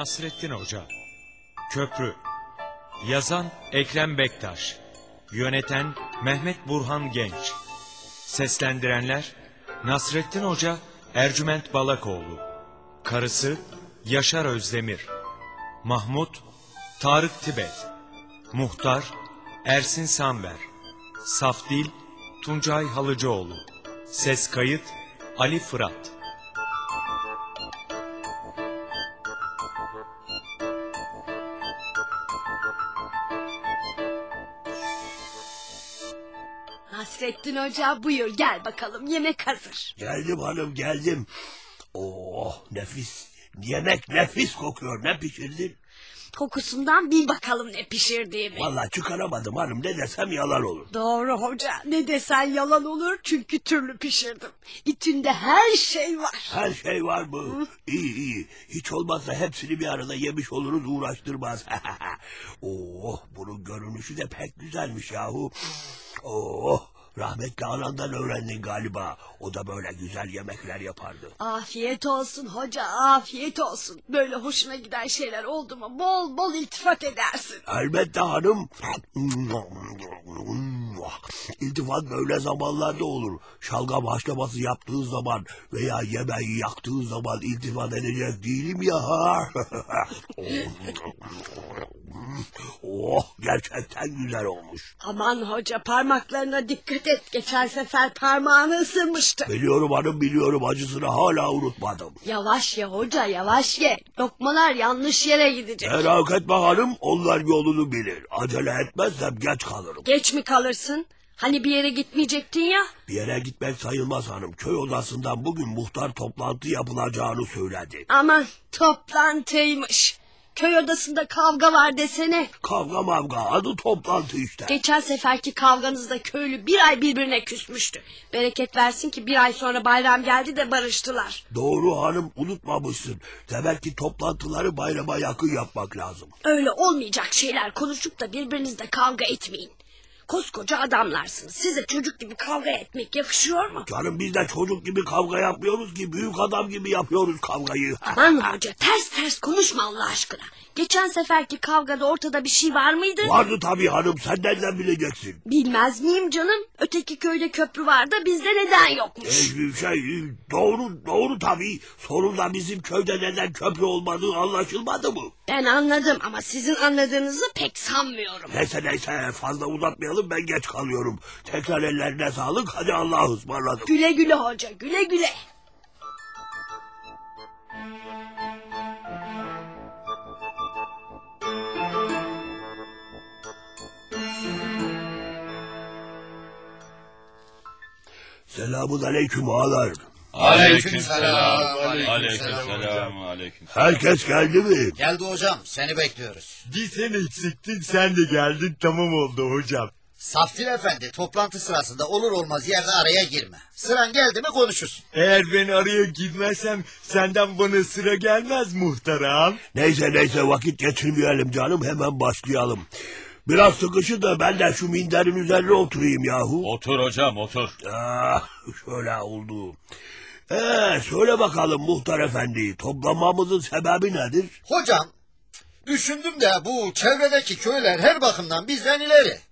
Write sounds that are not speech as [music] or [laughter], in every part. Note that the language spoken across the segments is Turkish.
Nasrettin Hoca. Köprü. Yazan Ekrem Bektaş. Yöneten Mehmet Burhan Genç. Seslendirenler Nasrettin Hoca Ercüment Balakoğlu. Karısı Yaşar Özdemir. Mahmut Tarık Tibet. Muhtar Ersin Samber Safdil Tuncay Halıcıoğlu. Ses kayıt Ali Fırat Nasrettin Hoca buyur gel bakalım yemek hazır. Geldim hanım geldim. Oh nefis. Yemek nefis kokuyor. Ne pişirdin? Kokusundan bil bakalım ne pişirdiğimi. Vallahi çıkaramadım hanım. Ne desem yalan olur. Doğru hoca ne desen yalan olur çünkü türlü pişirdim. İçinde her şey var. Her şey var mı? İyi iyi. Hiç olmazsa hepsini bir arada yemiş oluruz uğraştırmaz. [laughs] oh bunun görünüşü de pek güzelmiş yahu. Oh rahmetli anandan öğrendin galiba. O da böyle güzel yemekler yapardı. Afiyet olsun hoca afiyet olsun. Böyle hoşuna giden şeyler oldu mu bol bol iltifat edersin. Elbette hanım. İltifat böyle zamanlarda olur. Şalgam haşlaması yaptığı zaman veya yemeği yaktığı zaman iltifat edecek değilim ya. [laughs] oh gerçekten güzel olmuş. Aman hoca parmaklarına dikkat et. Geçen sefer parmağını ısırmıştı. Biliyorum hanım biliyorum acısını hala unutmadım. Yavaş ye hoca yavaş ye. Lokmalar yanlış yere gidecek. Merak etme hanım onlar yolunu bilir. Acele etmezsem geç kalırım. Geç mi kalırsın? Hani bir yere gitmeyecektin ya? Bir yere gitmek sayılmaz hanım. Köy odasından bugün muhtar toplantı yapılacağını söyledi. Aman toplantıymış. Köy odasında kavga var desene. Kavga mavga adı toplantı işte. Geçen seferki kavganızda köylü bir ay birbirine küsmüştü. Bereket versin ki bir ay sonra bayram geldi de barıştılar. Doğru hanım unutmamışsın. Demek ki toplantıları bayrama yakın yapmak lazım. Öyle olmayacak şeyler konuşup da birbirinizle kavga etmeyin. Koskoca adamlarsınız. Size çocuk gibi kavga etmek yakışıyor mu? Canım biz de çocuk gibi kavga yapmıyoruz ki büyük adam gibi yapıyoruz kavgayı. [laughs] Aman hoca ters ters konuşma Allah aşkına. Geçen seferki kavgada ortada bir şey var mıydı? Vardı tabii hanım sen nereden bileceksin? Bilmez miyim canım? Öteki köyde köprü vardı bizde neden yokmuş? Ee, şey doğru doğru tabii. Sorun bizim köyde neden köprü olmadığı anlaşılmadı mı? Ben anladım ama sizin anladığınızı pek sanmıyorum. Neyse neyse fazla uzatmayalım ben geç kalıyorum. Tekrar ellerine sağlık hadi Allah'a ısmarladık. Güle güle hoca güle güle. Selamun aleyküm ağalar. Aleykümselam. Aleykümselam. Aleyküm. Herkes geldi mi? Geldi hocam seni bekliyoruz. Bir sen eksiktin sen de geldin tamam oldu hocam. Saftil efendi toplantı sırasında olur olmaz yerde araya girme. Sıran geldi mi konuşursun. Eğer ben araya girmezsem senden bana sıra gelmez muhtaram. Neyse neyse vakit geçirmeyelim canım hemen başlayalım. Biraz sıkışı da ben de şu minderin üzerine oturayım yahu. Otur hocam otur. Ah, şöyle oldu. Ee, söyle bakalım muhtar efendi toplanmamızın sebebi nedir? Hocam düşündüm de bu çevredeki köyler her bakımdan bizden ileri.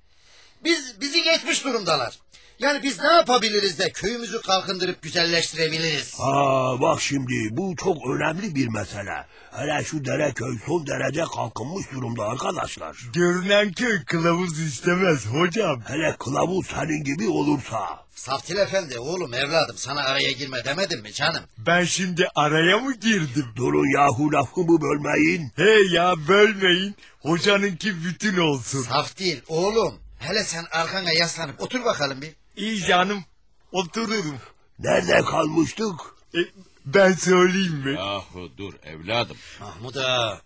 Biz bizi geçmiş durumdalar. Yani biz ne yapabiliriz de köyümüzü kalkındırıp güzelleştirebiliriz. Aa, bak şimdi bu çok önemli bir mesele. Hele şu Dereköy son derece kalkınmış durumda arkadaşlar. Görünen köy kılavuz istemez hocam. Hele kılavuz senin gibi olursa. Saftil efendi oğlum evladım sana araya girme demedim mi canım? Ben şimdi araya mı girdim? Durun yahu lafımı bölmeyin. Hey ya bölmeyin. Hocanınki bütün olsun. Saf değil oğlum. Hele sen arkana yaslanıp otur bakalım bir. İyi canım. Otururum. Nerede kalmıştık? E, ben söyleyeyim mi? Yahu dur evladım. Mahmud ağa.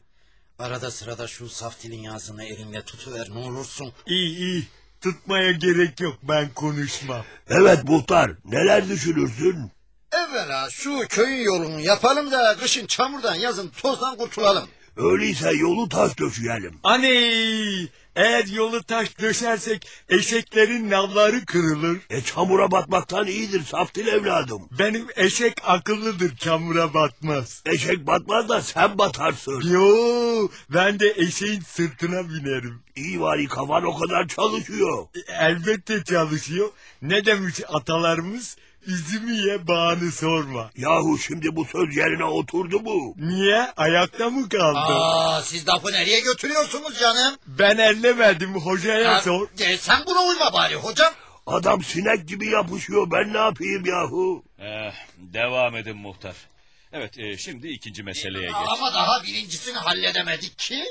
Arada sırada şu saftilin yazını elinle tutuver ne olursun. İyi iyi. Tutmaya gerek yok ben konuşmam. Evet muhtar neler düşünürsün? Evvela şu köyün yolunu yapalım da kışın çamurdan yazın tozdan kurtulalım. Öyleyse yolu taş döşeyelim. Aney! Eğer yolu taş döşersek eşeklerin navları kırılır. E çamura batmaktan iyidir saftil evladım. Benim eşek akıllıdır çamura batmaz. Eşek batmaz da sen batarsın. Yo ben de eşeğin sırtına binerim. İyi var kafan o kadar çalışıyor. E, Elbette çalışıyor. Ne demiş atalarımız? Üzümü ye bağını sorma. Yahu şimdi bu söz yerine oturdu mu? Niye? Ayakta mı kaldı? Aa, siz lafı nereye götürüyorsunuz canım? Ben ellemedim hocaya Ha, sor. e, sen buna uyma bari hocam. Adam sinek gibi yapışıyor ben ne yapayım yahu? Eh, devam edin muhtar. Evet e, şimdi ikinci meseleye geç. Ama daha birincisini halledemedik ki.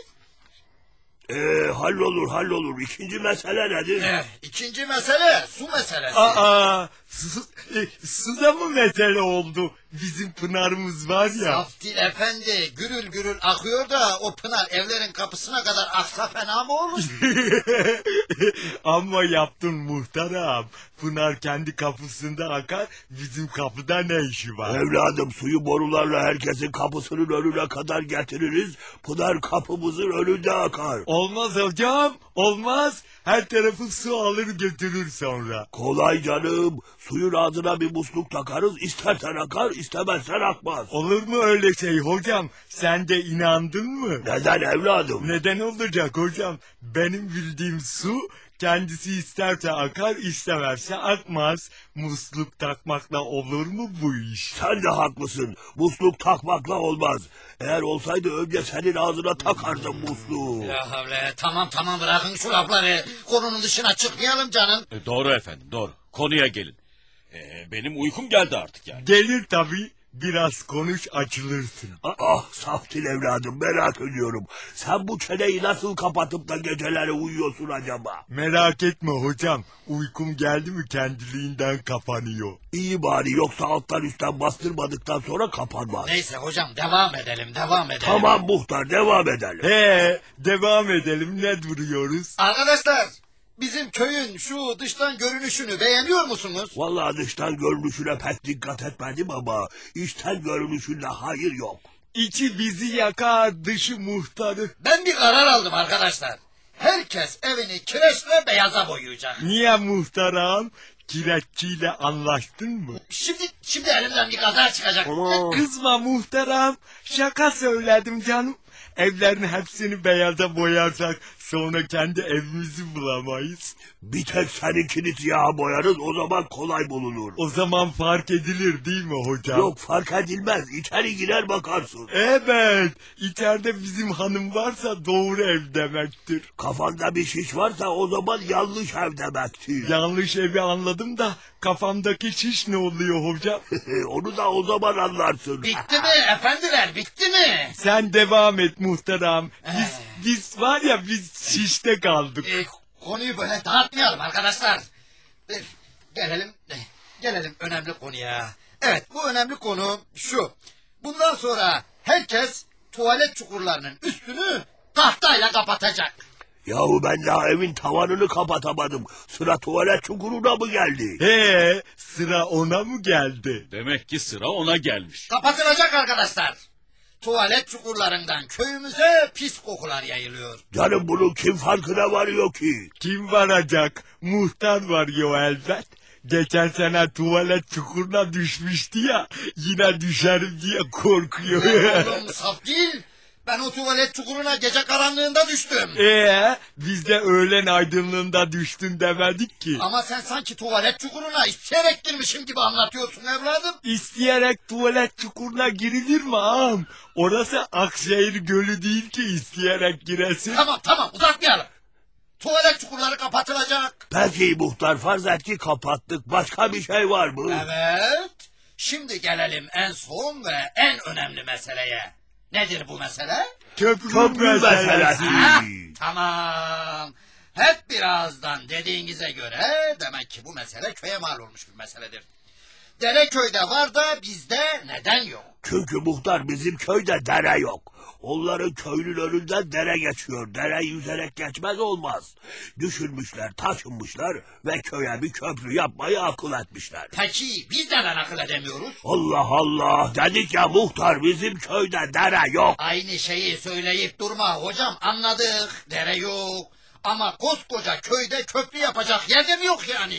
Ee, hallolur hallolur. İkinci mesele nedir? Eh, ikinci mesele su meselesi. Aa, su, e, suda mı mesele oldu? Bizim Pınar'ımız var ya. Saftil efendi gürül gürül akıyor da o pınar evlerin kapısına kadar aksa fena mı olur? [laughs] Ama yaptın muhtaram. Pınar kendi kapısında akar, bizim kapıda ne işi var? Evladım suyu borularla herkesin kapısının önüne kadar getiririz. Pınar kapımızın önünde akar. Olmaz hocam, olmaz. Her tarafı su alır götürür sonra. Kolay canım. Suyun ağzına bir musluk takarız. İstersen akar, istemezsen akmaz. Olur mu öyle şey hocam? Sen de inandın mı? Neden evladım? Neden olacak hocam? Benim bildiğim su kendisi isterse akar istemezse akmaz. Musluk takmakla olur mu bu iş? Sen de haklısın. Musluk takmakla olmaz. Eğer olsaydı önce senin ağzına takardım musluğu. Ya havle tamam tamam bırakın şu lafları. Konunun dışına çıkmayalım canım. E, doğru efendim doğru. Konuya gelin. E, benim uykum geldi artık yani. Gelir tabii. Biraz konuş açılırsın. Ah, ah saftil evladım merak ediyorum. Sen bu çeneyi nasıl kapatıp da geceleri uyuyorsun acaba? Merak etme hocam. Uykum geldi mi kendiliğinden kapanıyor. İyi bari yoksa alttan üstten bastırmadıktan sonra kapanmaz. Neyse hocam devam edelim devam edelim. Tamam muhtar devam edelim. He, devam edelim ne duruyoruz? Arkadaşlar bizim köyün şu dıştan görünüşünü beğeniyor musunuz? Vallahi dıştan görünüşüne pek dikkat etmedim ama içten görünüşünde hayır yok. İçi bizi yakar, dışı muhtarı. Ben bir karar aldım arkadaşlar. Herkes evini kireçle beyaza boyayacak. Niye muhtaram? Kireççiyle anlaştın mı? Şimdi şimdi elimden bir kaza çıkacak. Kızma muhtaram. Şaka söyledim canım. Evlerin hepsini beyaza boyarsak sonra kendi evimizi bulamayız. Bir tek seninkini siyaha boyarız o zaman kolay bulunur. O zaman fark edilir değil mi hocam? Yok fark edilmez içeri girer bakarsın. Evet. İçeride bizim hanım varsa doğru ev demektir. Kafanda bir şiş varsa o zaman yanlış ev demektir. Yanlış evi anladım da kafamdaki şiş ne oluyor hocam? [laughs] Onu da o zaman anlarsın. Bitti mi efendiler bitti mi? Sen devam et muhtaram. Biz, biz var ya biz şişte kaldık. Ee, konuyu böyle dağıtmayalım arkadaşlar. Ee, gelelim eh, gelelim önemli konuya. Evet bu önemli konu şu. Bundan sonra herkes tuvalet çukurlarının üstünü tahtayla kapatacak. Yahu ben daha evin tavanını kapatamadım. Sıra tuvalet çukuruna mı geldi? He, sıra ona mı geldi? Demek ki sıra ona gelmiş. Kapatılacak arkadaşlar. Tuvalet çukurlarından köyümüze pis kokular yayılıyor. Canım bunun kim farkına varıyor ki? Kim varacak? Muhtar var ya elbet. Geçen sene tuvalet çukuruna düşmüştü ya. Yine düşerim diye korkuyor. Oğlum saf değil. Ben o tuvalet çukuruna gece karanlığında düştüm. Ee, biz de öğlen aydınlığında düştün demedik ki. Ama sen sanki tuvalet çukuruna isteyerek girmişim gibi anlatıyorsun evladım. İsteyerek tuvalet çukuruna girilir mi ağam? Orası Akşehir Gölü değil ki isteyerek giresin. Tamam tamam uzatmayalım. Tuvalet çukurları kapatılacak. Peki muhtar farz et ki kapattık. Başka bir şey var mı? Evet. Şimdi gelelim en son ve en önemli meseleye. Nedir bu mesele? Köprü, Köprü meselesi. Ha, tamam. Hep birazdan dediğinize göre demek ki bu mesele köye mal olmuş bir meseledir. Dere köyde var da bizde neden yok? Çünkü muhtar bizim köyde dere yok. Onların köyünün önünden dere geçiyor. Dere yüzerek geçmez olmaz. Düşünmüşler, taşınmışlar ve köye bir köprü yapmayı akıl etmişler. Peki biz neden akıl edemiyoruz? Allah Allah dedik ya muhtar bizim köyde dere yok. Aynı şeyi söyleyip durma hocam anladık. Dere yok. Ama koskoca köyde köprü yapacak yerde mi yok yani?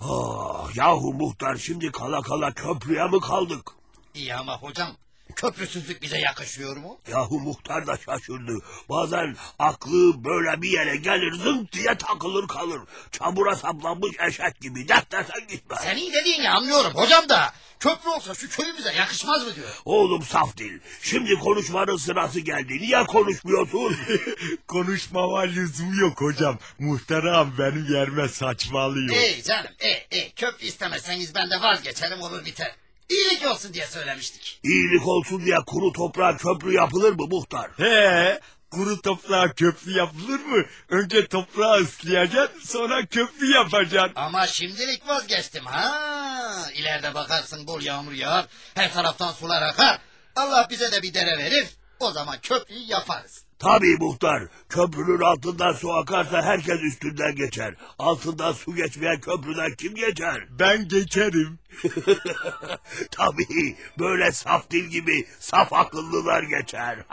Ah, yahu muhtar şimdi kala kala köprüye mi kaldık? İyi ama hocam köprüsüzlük bize yakışıyor mu? Yahu muhtar da şaşırdı. Bazen aklı böyle bir yere gelir zınk diye takılır kalır. Çamura saplanmış eşek gibi dert desen gitmez. Senin dediğini anlıyorum hocam da köprü olsa şu köyümüze yakışmaz mı diyor. Oğlum saf dil. Şimdi konuşmanın sırası geldi. Niye konuşmuyorsun? [laughs] Konuşmama lüzum yok hocam. Muhterem benim yerime saçmalıyor. Ey canım ey ey köprü istemezseniz ben de vazgeçerim olur biter. İyilik olsun diye söylemiştik. İyilik olsun diye kuru toprağa köprü yapılır mı muhtar? He, kuru toprağa köprü yapılır mı? Önce toprağı ıslayacaksın sonra köprü yapacaksın. Ama şimdilik vazgeçtim ha. İleride bakarsın bol yağmur yağar. Her taraftan sular akar. Allah bize de bir dere verir. O zaman köprüyü yaparız. Tabii muhtar. Köprünün altından su akarsa herkes üstünden geçer. Altından su geçmeyen köprüden kim geçer? Ben geçerim. [laughs] Tabii böyle saf dil gibi saf akıllılar geçer. [laughs]